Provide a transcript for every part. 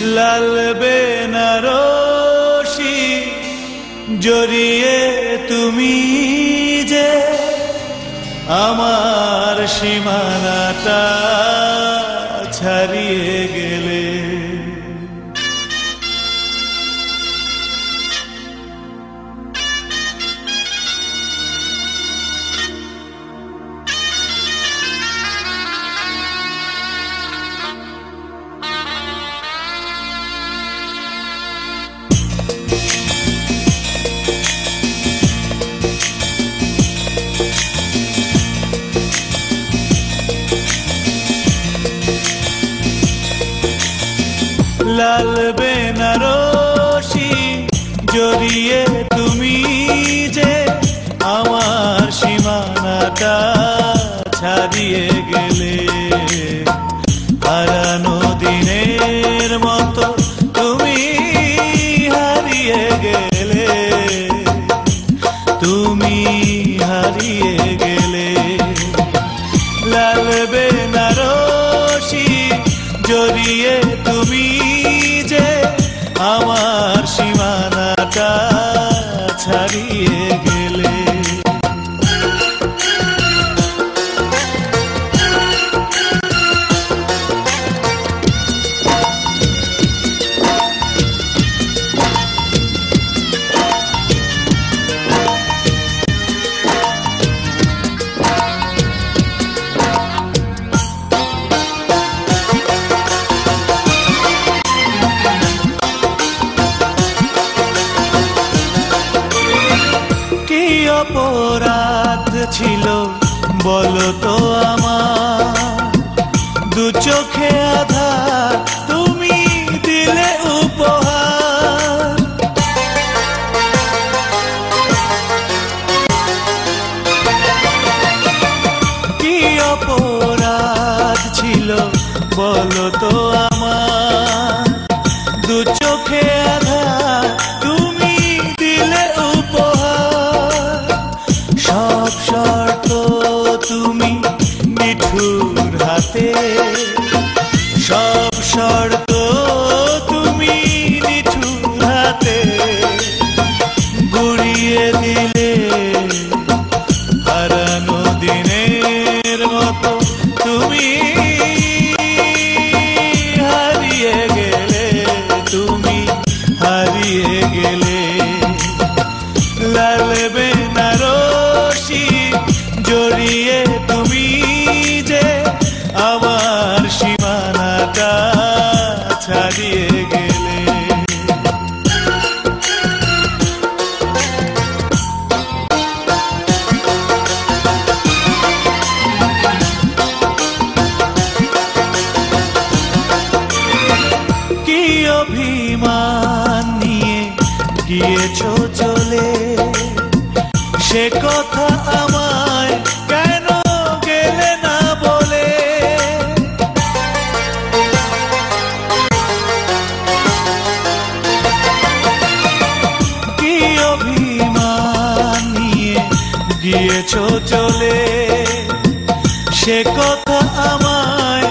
لال بینار جڑیے تمام سیمانتا چار لگے نرشی جڑیے تمہار تو ہمار دو چوکھا تم میٹھو رہتے سب شرطو تم میٹھو رہتے گڑیے گلے ہر داری گے تمہیں ہارے گلے لل بین روشی جڑی گیے چلے کتا ہمارے بول گیوانی گیے چلے کتا ہمار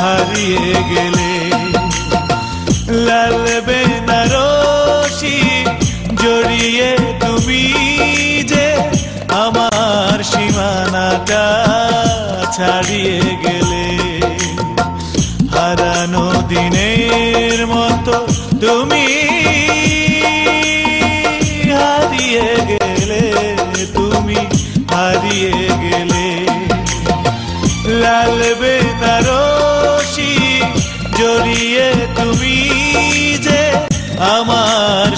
ہار ہارے لال بینشی جڑی تمار سیمان چار مت تمے گیلے تمے گیلے لال بیڑی تمہار